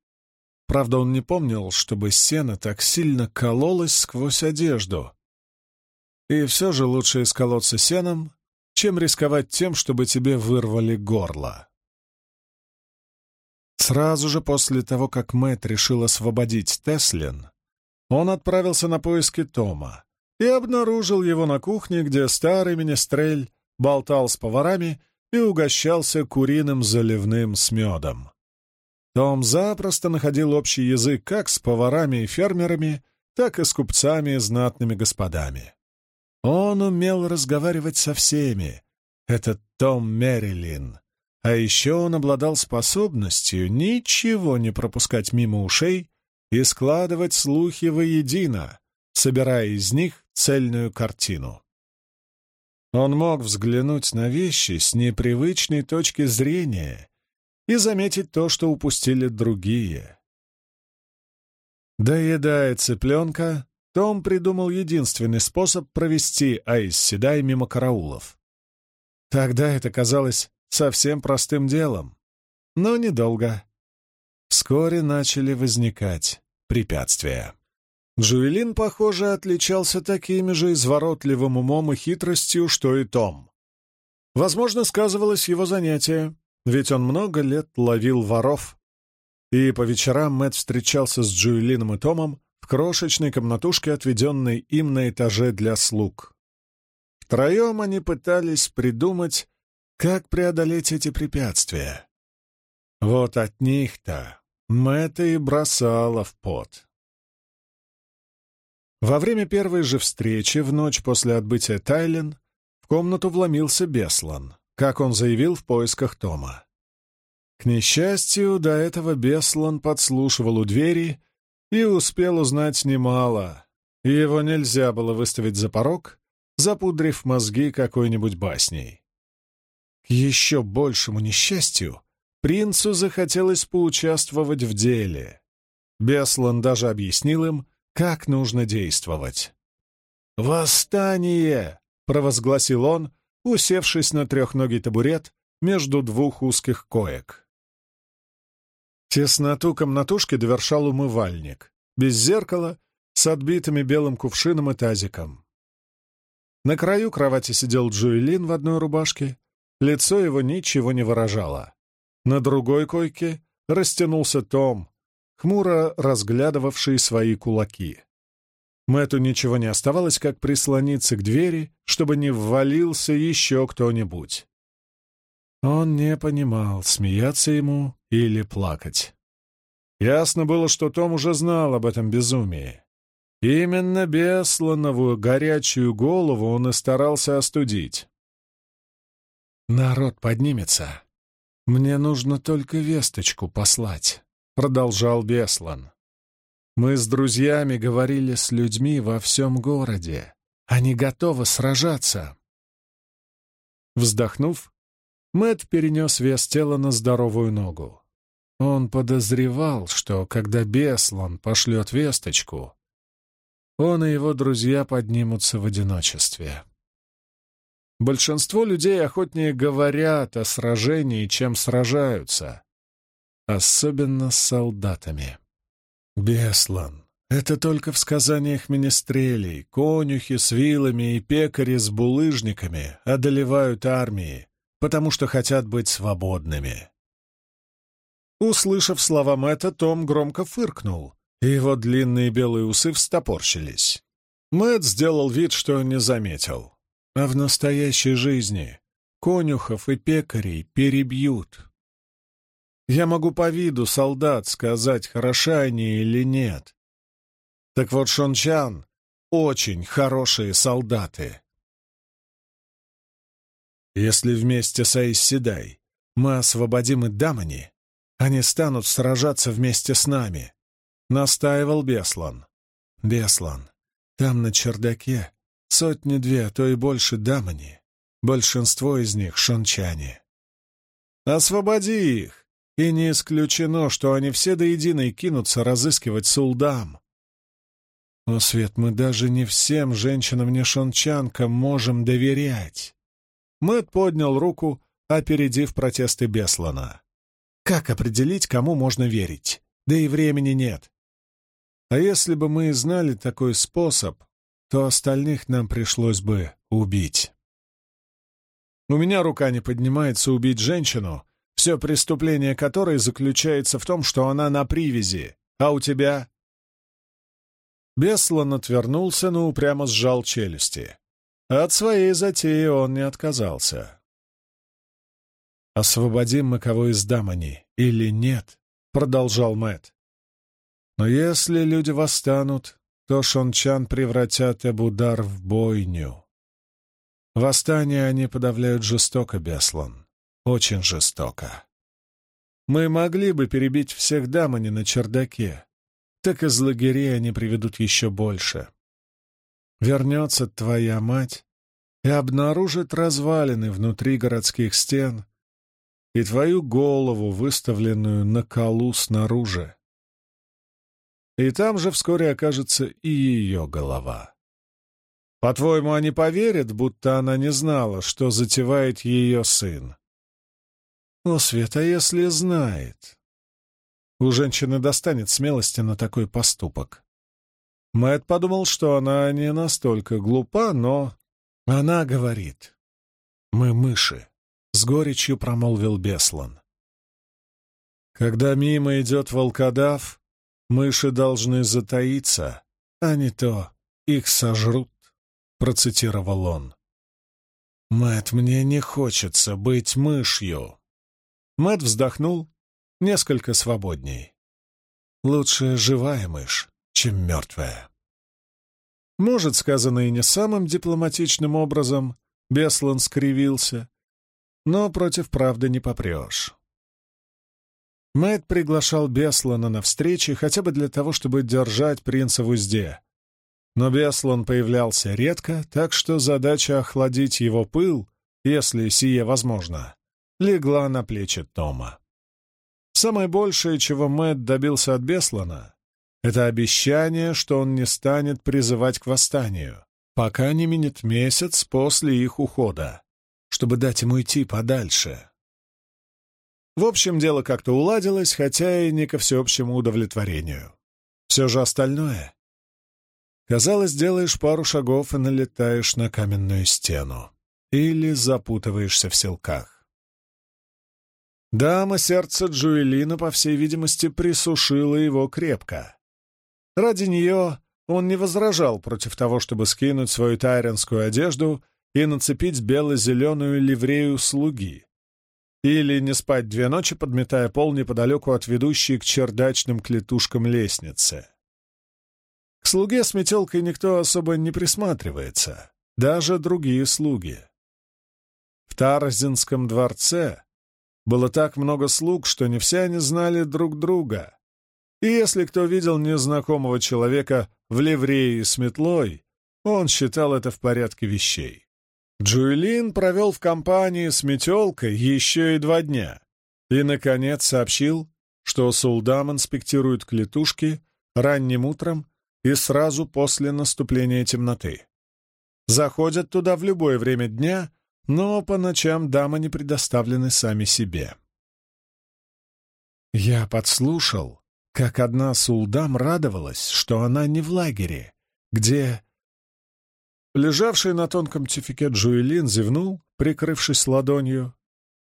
Правда, он не помнил, чтобы сено так сильно кололось сквозь одежду. И все же лучше исколоться сеном, чем рисковать тем, чтобы тебе вырвали горло. Сразу же после того, как Мэтт решил освободить Теслин, он отправился на поиски Тома и обнаружил его на кухне, где старый министрель болтал с поварами и угощался куриным заливным с медом. Том запросто находил общий язык как с поварами и фермерами, так и с купцами и знатными господами. Он умел разговаривать со всеми. Этот Том Мерилин. А еще он обладал способностью ничего не пропускать мимо ушей и складывать слухи воедино, собирая из них цельную картину. Он мог взглянуть на вещи с непривычной точки зрения и заметить то, что упустили другие. Доедая цыпленка, том придумал единственный способ провести Айс Седай мимо караулов. Тогда это казалось совсем простым делом, но недолго. Вскоре начали возникать препятствия. Джуэлин, похоже, отличался такими же изворотливым умом и хитростью, что и Том. Возможно, сказывалось его занятие, ведь он много лет ловил воров. И по вечерам Мэтт встречался с Джуэлином и Томом в крошечной комнатушке, отведенной им на этаже для слуг. Втроем они пытались придумать, как преодолеть эти препятствия. Вот от них-то Мэтта и бросала в пот. Во время первой же встречи, в ночь после отбытия Тайлен, в комнату вломился Беслан как он заявил в поисках Тома. К несчастью, до этого Беслан подслушивал у двери и успел узнать немало, и его нельзя было выставить за порог, запудрив мозги какой-нибудь басней. К еще большему несчастью, принцу захотелось поучаствовать в деле. Беслан даже объяснил им, как нужно действовать. «Восстание!» — провозгласил он, усевшись на трехногий табурет между двух узких коек. Тесноту комнатушки довершал умывальник, без зеркала, с отбитыми белым кувшином и тазиком. На краю кровати сидел Джуэлин в одной рубашке, лицо его ничего не выражало. На другой койке растянулся Том, хмуро разглядывавший свои кулаки. Мэтту ничего не оставалось, как прислониться к двери, чтобы не ввалился еще кто-нибудь. Он не понимал, смеяться ему или плакать. Ясно было, что Том уже знал об этом безумии. Именно Беслановую горячую голову он и старался остудить. «Народ поднимется. Мне нужно только весточку послать», — продолжал Беслан. «Мы с друзьями говорили с людьми во всем городе. Они готовы сражаться». Вздохнув, Мэт перенес вес тела на здоровую ногу. Он подозревал, что когда Беслан пошлет весточку, он и его друзья поднимутся в одиночестве. Большинство людей охотнее говорят о сражении, чем сражаются, особенно с солдатами. Беслан — это только в сказаниях министрелей, конюхи с вилами и пекари с булыжниками одолевают армии, потому что хотят быть свободными. Услышав слова Мэтта, Том громко фыркнул, и его длинные белые усы встопорщились. Мэтт сделал вид, что не заметил. А в настоящей жизни конюхов и пекарей перебьют. Я могу по виду солдат сказать, хороша они или нет. Так вот, Шончан — очень хорошие солдаты. Если вместе с Айсседай мы освободим и Дамани, они станут сражаться вместе с нами», — настаивал Беслан. «Беслан, там на чердаке сотни-две, а то и больше Дамани. Большинство из них — шончане. Освободи их, и не исключено, что они все до единой кинутся разыскивать Сулдам. О, Свет, мы даже не всем женщинам-нешончанкам можем доверять. Мэт поднял руку, опередив протесты Беслана. Как определить, кому можно верить? Да и времени нет. А если бы мы знали такой способ, то остальных нам пришлось бы убить. У меня рука не поднимается убить женщину, все преступление которой заключается в том, что она на привязи, а у тебя... Беслан отвернулся, но упрямо сжал челюсти. От своей затеи он не отказался. «Освободим мы кого из Дамани или нет?» — продолжал Мэт. «Но если люди восстанут, то шончан превратят Эбудар в бойню. Восстание они подавляют жестоко, Беслан. Очень жестоко. Мы могли бы перебить всех Дамани на чердаке, так из лагерей они приведут еще больше. Вернется твоя мать и обнаружит развалины внутри городских стен и твою голову, выставленную на колу снаружи. И там же вскоре окажется и ее голова. По-твоему, они поверят, будто она не знала, что затевает ее сын? О, Света, если знает. У женщины достанет смелости на такой поступок. Мэт подумал, что она не настолько глупа, но... Она говорит. «Мы мыши», — с горечью промолвил Беслан. Когда мимо идет волкодав, мыши должны затаиться, а не то их сожрут, — процитировал он. Мэт, мне не хочется быть мышью. Мэт вздохнул, несколько свободней. Лучше живая мышь, чем мертвая. Может, сказано и не самым дипломатичным образом, Беслан скривился, но против правды не попрешь. Мэтт приглашал Беслана на встречи хотя бы для того, чтобы держать принца в узде. Но Беслан появлялся редко, так что задача охладить его пыл, если сие возможно, легла на плечи Тома. Самое большее, чего Мэтт добился от Беслана, это обещание, что он не станет призывать к восстанию, пока не минет месяц после их ухода, чтобы дать ему идти подальше. В общем, дело как-то уладилось, хотя и не ко всеобщему удовлетворению. Все же остальное... Казалось, делаешь пару шагов и налетаешь на каменную стену. или запутываешься в селках. Дама сердца Джуэлина, по всей видимости, присушила его крепко. Ради нее он не возражал против того, чтобы скинуть свою тайренскую одежду и нацепить бело-зеленую ливрею слуги, или не спать две ночи, подметая пол неподалеку от ведущей к чердачным клетушкам лестницы. К слуге с метелкой никто особо не присматривается, даже другие слуги. В Тарзинском дворце было так много слуг, что не все они знали друг друга. И если кто видел незнакомого человека в ливреи с метлой, он считал это в порядке вещей. Джуэлин провел в компании с метелкой еще и два дня и, наконец, сообщил, что Сулдам инспектирует клетушки ранним утром и сразу после наступления темноты. Заходят туда в любое время дня, но по ночам дамы не предоставлены сами себе. Я подслушал, как одна Сулдам радовалась, что она не в лагере, где... Лежавший на тонком тюфике Джуэлин зевнул, прикрывшись ладонью.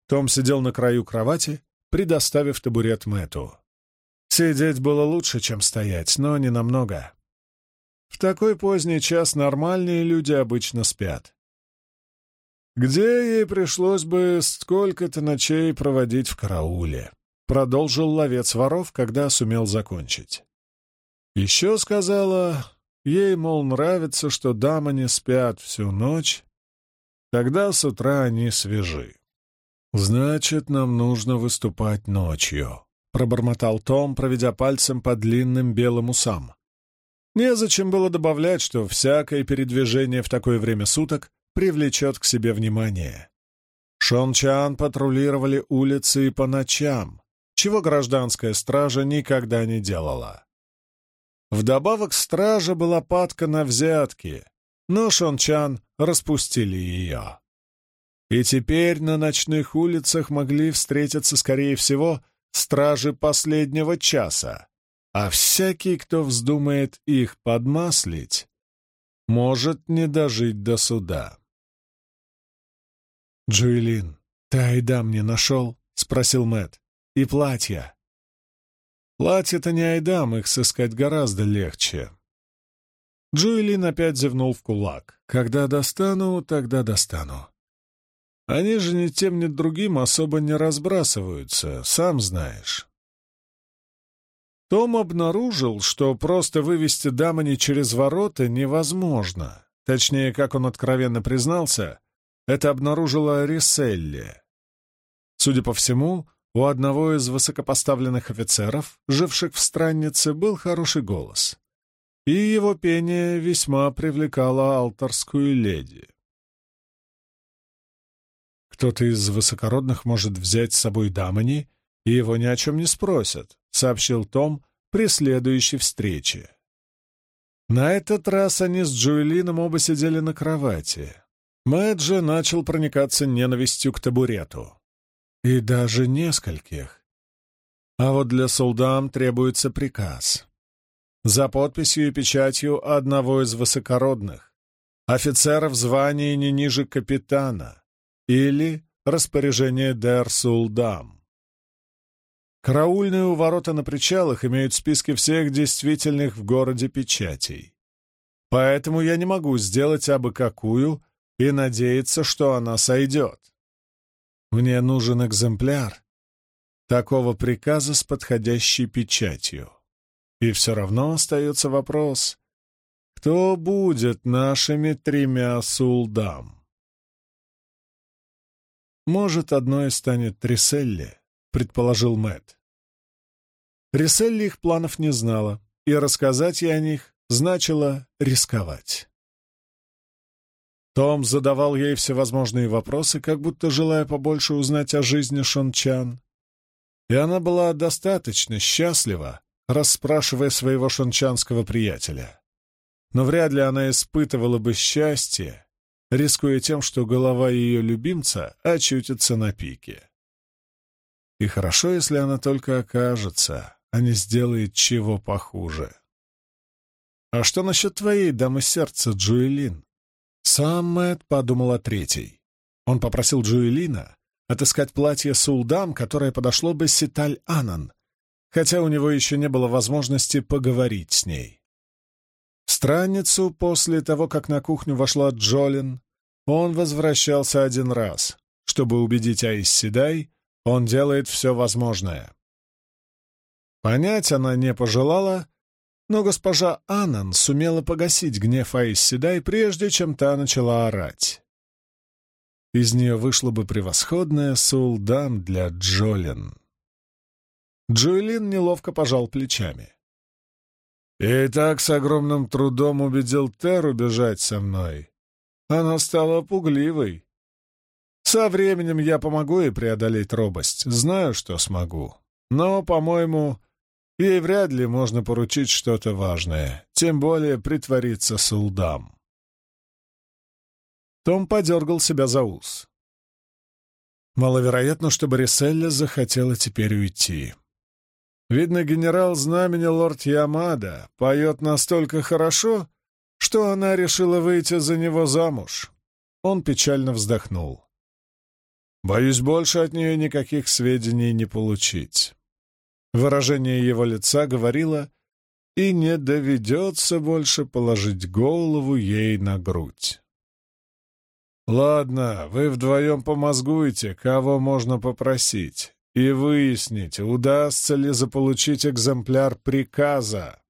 Том сидел на краю кровати, предоставив табурет Мэту. Сидеть было лучше, чем стоять, но не намного. В такой поздний час нормальные люди обычно спят. Где ей пришлось бы сколько-то ночей проводить в карауле? Продолжил ловец воров, когда сумел закончить. Еще сказала, ей, мол, нравится, что дамы не спят всю ночь, тогда с утра они свежи. «Значит, нам нужно выступать ночью», — пробормотал Том, проведя пальцем по длинным белым усам. Незачем было добавлять, что всякое передвижение в такое время суток привлечет к себе внимание. Шончан патрулировали улицы и по ночам, чего гражданская стража никогда не делала. Вдобавок стража была падка на взятки, но Шончан распустили ее. И теперь на ночных улицах могли встретиться, скорее всего, стражи последнего часа, а всякий, кто вздумает их подмаслить, может не дожить до суда. «Джуэлин, ты Айдам не нашел?» — спросил Мэт. «И платья?» «Платья-то не Айдам, их сыскать гораздо легче». Джуэлин опять зевнул в кулак. «Когда достану, тогда достану. Они же ни тем, ни другим особо не разбрасываются, сам знаешь». Том обнаружил, что просто вывести Дамани через ворота невозможно. Точнее, как он откровенно признался, это обнаружила Риселли. Судя по всему, у одного из высокопоставленных офицеров, живших в страннице, был хороший голос, и его пение весьма привлекало алтарскую леди. Кто-то из высокородных может взять с собой Дамани, и его ни о чем не спросят, — сообщил Том при следующей встрече. На этот раз они с Джуэлином оба сидели на кровати. Мэджи начал проникаться ненавистью к табурету. И даже нескольких. А вот для солдам требуется приказ. За подписью и печатью одного из высокородных, офицера в звании не ниже капитана, или распоряжение Дер Сулдам. Караульные у ворота на причалах имеют списки всех действительных в городе печатей. Поэтому я не могу сделать абы какую и надеяться, что она сойдет. Мне нужен экземпляр такого приказа с подходящей печатью. И все равно остается вопрос, кто будет нашими тремя сулдам? Может, одной станет Триселли, предположил Мэт. Триселли их планов не знала, и рассказать ей о них значило рисковать. Том задавал ей всевозможные вопросы, как будто желая побольше узнать о жизни Шончан. И она была достаточно счастлива, расспрашивая своего шончанского приятеля. Но вряд ли она испытывала бы счастье, рискуя тем, что голова ее любимца очутится на пике. И хорошо, если она только окажется, а не сделает чего похуже. «А что насчет твоей дамы сердца, Джуэлин?» Сам Мэтт подумал о третьей. Он попросил Джуэлина отыскать платье Сулдам, которое подошло бы Ситаль-Анан, хотя у него еще не было возможности поговорить с ней. Странницу после того, как на кухню вошла Джолин, он возвращался один раз, чтобы убедить Аис Седай, он делает все возможное. Понять она не пожелала, но госпожа Анан сумела погасить гнев Аис Седай, прежде чем та начала орать. Из нее вышла бы превосходная сулдам для Джолин. Джоэлин неловко пожал плечами. «И так с огромным трудом убедил Теру бежать со мной. Она стала пугливой. Со временем я помогу ей преодолеть робость, знаю, что смогу. Но, по-моему, ей вряд ли можно поручить что-то важное, тем более притвориться сулдам». Том подергал себя за ус. Маловероятно, что Бориселля захотела теперь уйти. Видно, генерал знамени лорд Ямада поет настолько хорошо, что она решила выйти за него замуж. Он печально вздохнул. Боюсь, больше от нее никаких сведений не получить. Выражение его лица говорило, и не доведется больше положить голову ей на грудь. «Ладно, вы вдвоем помозгуйте, кого можно попросить и выяснить, удастся ли заполучить экземпляр приказа.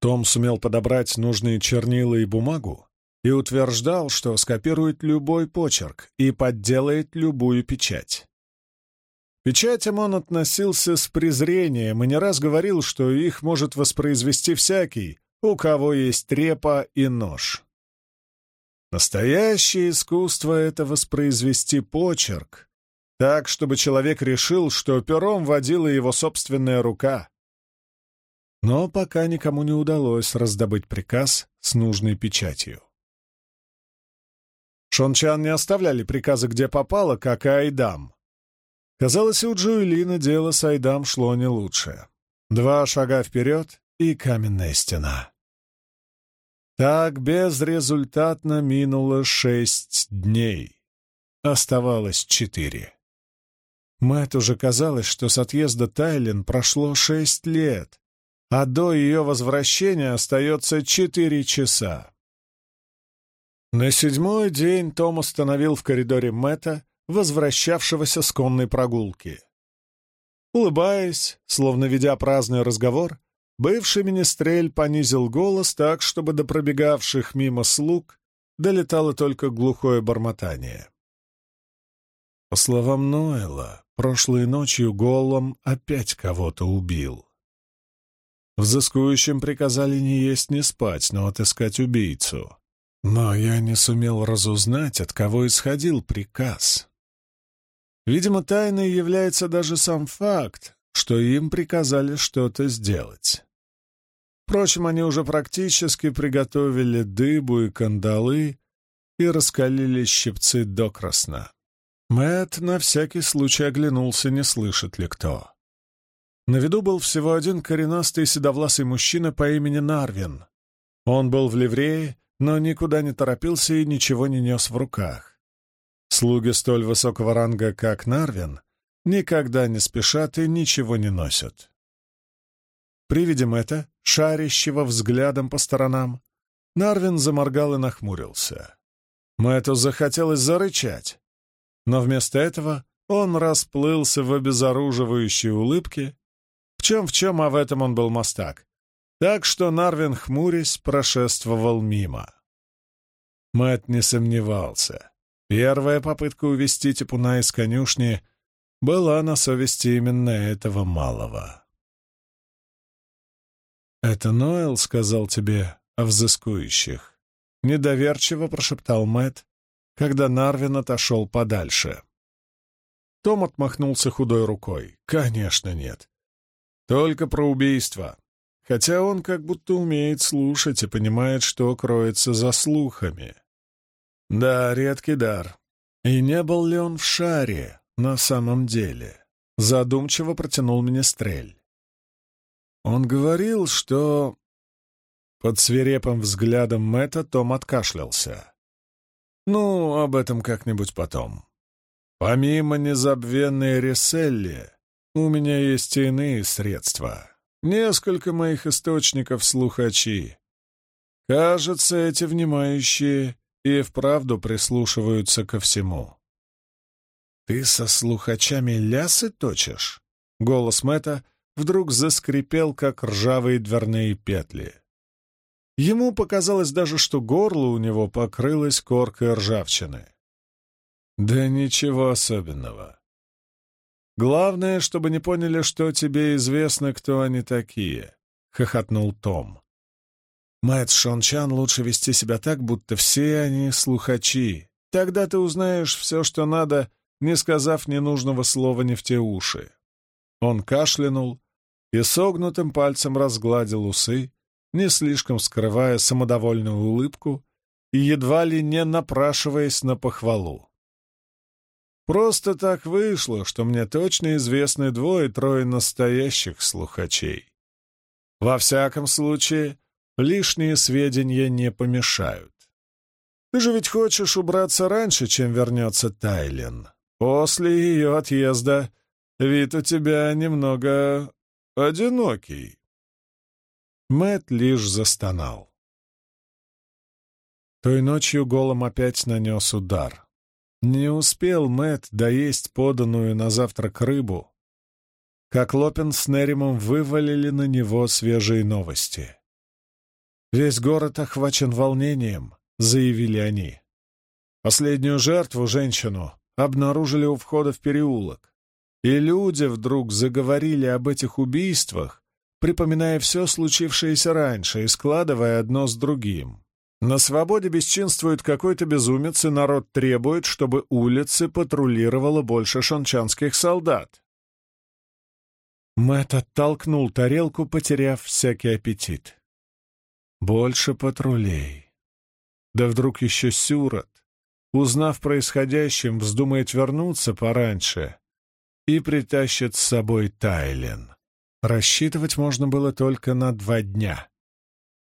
Том сумел подобрать нужные чернила и бумагу и утверждал, что скопирует любой почерк и подделает любую печать. Печатям он относился с презрением и не раз говорил, что их может воспроизвести всякий, у кого есть трепа и нож. Настоящее искусство — это воспроизвести почерк, так, чтобы человек решил, что пером водила его собственная рука. Но пока никому не удалось раздобыть приказ с нужной печатью. Шончан не оставляли приказы где попало, как и Айдам. Казалось, у Джуэлина дело с Айдам шло не лучше. Два шага вперед — и каменная стена. Так безрезультатно минуло шесть дней. Оставалось четыре. Мэтт уже казалось, что с отъезда Тайлин прошло шесть лет, а до ее возвращения остается четыре часа. На седьмой день Том остановил в коридоре Мэтта, возвращавшегося с конной прогулки. Улыбаясь, словно ведя праздный разговор, бывший министрель понизил голос так, чтобы до пробегавших мимо слуг долетало только глухое бормотание. По словам Ноэла, Прошлой ночью Голлом опять кого-то убил. Взыскующим приказали не есть, не спать, но отыскать убийцу. Но я не сумел разузнать, от кого исходил приказ. Видимо, тайной является даже сам факт, что им приказали что-то сделать. Впрочем, они уже практически приготовили дыбу и кандалы и раскалили щипцы докрасна. Мэт на всякий случай оглянулся, не слышит ли кто. На виду был всего один коренастый седовласый мужчина по имени Нарвин. Он был в ливрее, но никуда не торопился и ничего не нес в руках. Слуги столь высокого ранга, как Нарвин, никогда не спешат и ничего не носят. При виде Мэтта, шарящего взглядом по сторонам, Нарвин заморгал и нахмурился. Мэтту захотелось зарычать, но вместо этого он расплылся в обезоруживающей улыбке, в чем в чем, а в этом он был мастак, так что Нарвин, хмурясь, прошествовал мимо. Мэт не сомневался. Первая попытка увести Типуна из конюшни была на совести именно этого малого. «Это Ноэл сказал тебе о взыскующих?» — недоверчиво прошептал Мэт, когда Нарвин отошел подальше. Том отмахнулся худой рукой. «Конечно нет. Только про убийство. Хотя он как будто умеет слушать и понимает, что кроется за слухами. Да, редкий дар. И не был ли он в шаре на самом деле?» Задумчиво протянул Министрель. Он говорил, что... Под свирепым взглядом Мэтта Том откашлялся. «Ну, об этом как-нибудь потом. Помимо незабвенной Реселли, у меня есть иные средства. Несколько моих источников слухачи. Кажется, эти внимающие и вправду прислушиваются ко всему. «Ты со слухачами лясы точишь?» Голос Мэтта вдруг заскрипел, как ржавые дверные петли. Ему показалось даже, что горло у него покрылось коркой ржавчины. Да ничего особенного. Главное, чтобы не поняли, что тебе известно, кто они такие, — хохотнул Том. Мэтт Шончан лучше вести себя так, будто все они слухачи. Тогда ты узнаешь все, что надо, не сказав ненужного слова не в те уши. Он кашлянул и согнутым пальцем разгладил усы, не слишком скрывая самодовольную улыбку и едва ли не напрашиваясь на похвалу. Просто так вышло, что мне точно известны двое-трое настоящих слухачей. Во всяком случае, лишние сведения не помешают. Ты же ведь хочешь убраться раньше, чем вернется Тайлен. После ее отъезда вид у тебя немного одинокий. Мэт лишь застонал. Той ночью голом опять нанес удар. Не успел Мэт доесть поданную на завтрак рыбу, как Лопин с Неримом вывалили на него свежие новости. «Весь город охвачен волнением», — заявили они. Последнюю жертву, женщину, обнаружили у входа в переулок, и люди вдруг заговорили об этих убийствах, припоминая все случившееся раньше и складывая одно с другим. На свободе бесчинствует какой-то безумец, и народ требует, чтобы улицы патрулировало больше шанчанских солдат. Мэтт оттолкнул тарелку, потеряв всякий аппетит. Больше патрулей. Да вдруг еще Сюрот, узнав происходящем, вздумает вернуться пораньше и притащит с собой Тайлен. Рассчитывать можно было только на два дня.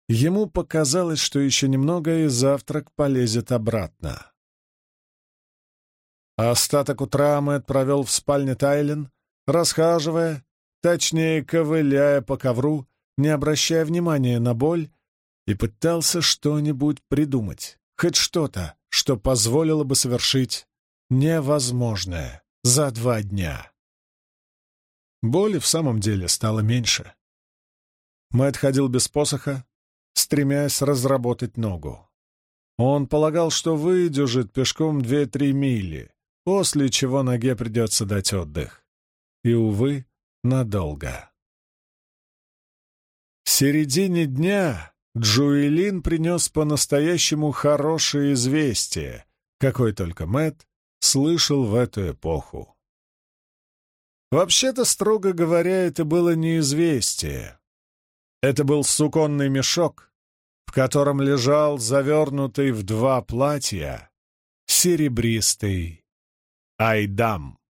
Ему показалось, что еще немного, и завтрак полезет обратно. остаток утра Мэтт провел в спальне Тайлен, расхаживая, точнее ковыляя по ковру, не обращая внимания на боль, и пытался что-нибудь придумать, хоть что-то, что позволило бы совершить невозможное за два дня. Боли в самом деле стало меньше. Мэтт ходил без посоха, стремясь разработать ногу. Он полагал, что выдержит пешком две-три мили, после чего ноге придется дать отдых. И, увы, надолго. В середине дня Джуэлин принес по-настоящему хорошее известие, какой только Мэт слышал в эту эпоху. Вообще-то, строго говоря, это было не известие. Это был суконный мешок, в котором лежал завернутый в два платья серебристый Айдам.